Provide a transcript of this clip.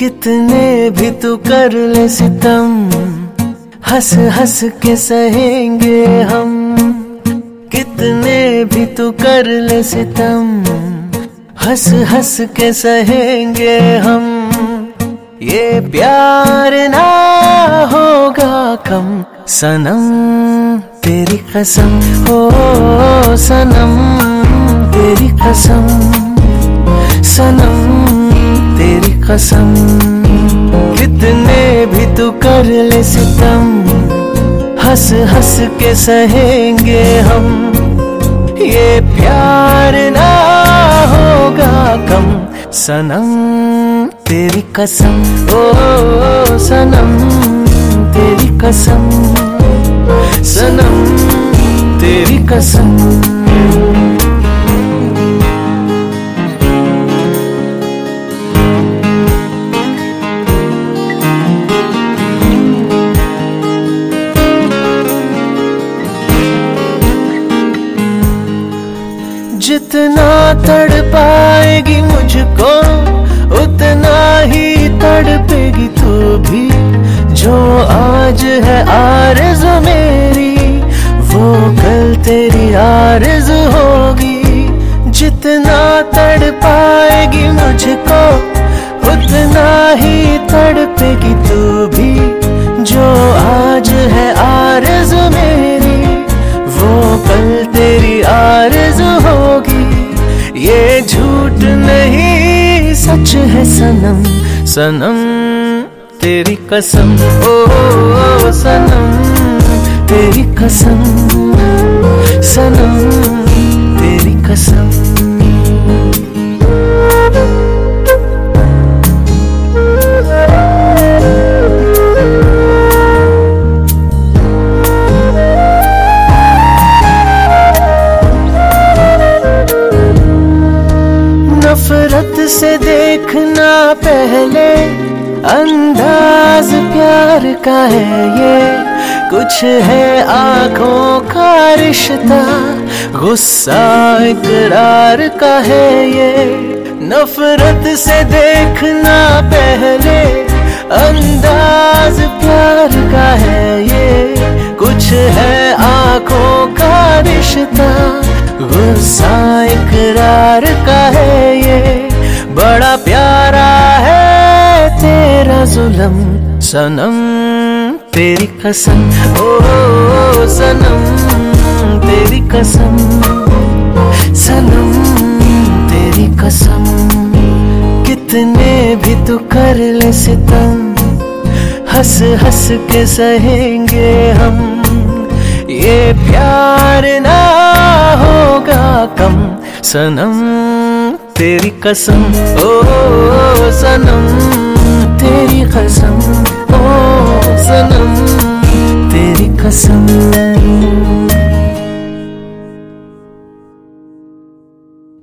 कितने भी तू कर ले सितम, हंस हंस के सहेंगे हम। कितने भी तू कर ले सितम, हंस हंस के सहेंगे हम। ये प्यार ना होगा कम, सनम तेरी कसम हो सनम तेरी कसम, सनम कसम। कितने भी तू कर ले सितम। हंस हंस के सहेंगे हम। ये प्यार ना होगा कम। सनम, तेरी कसम। ओ सनम, तेरी कसम। सनम, तेरी कसम। जितना तड़ पाएगी मुझको, उतना ही तड़पेगी तू भी। जो आज है आरज मेरी, वो कल तेरी आरज होगी। जितना तड़ पाएगी मुझको सच है सनम। सनम तेरी कसम। ओ, ओ सनम तेरी कसम। नफरत से देखना पहले, अंदाज प्यार का है ये। कुछ है आँखों का रिश्ता, गुस्सा इकरार का है ये। नफरत से देखना पहले, अंदाज प्यार का है ये। कुछ है आँखों का रिश्ता, गुस्सा इकरार का है बड़ा प्यारा है तेरा जुलम। सनम तेरी कसम। ओ, ओ सनम तेरी कसम। सनम तेरी कसम। कितने भी तू कर ले सितम। हंस हंस के सहेंगे हम। ये प्यार ना होगा कम। तेरी कसम ओ सनम तेरी कसम ओ सनम।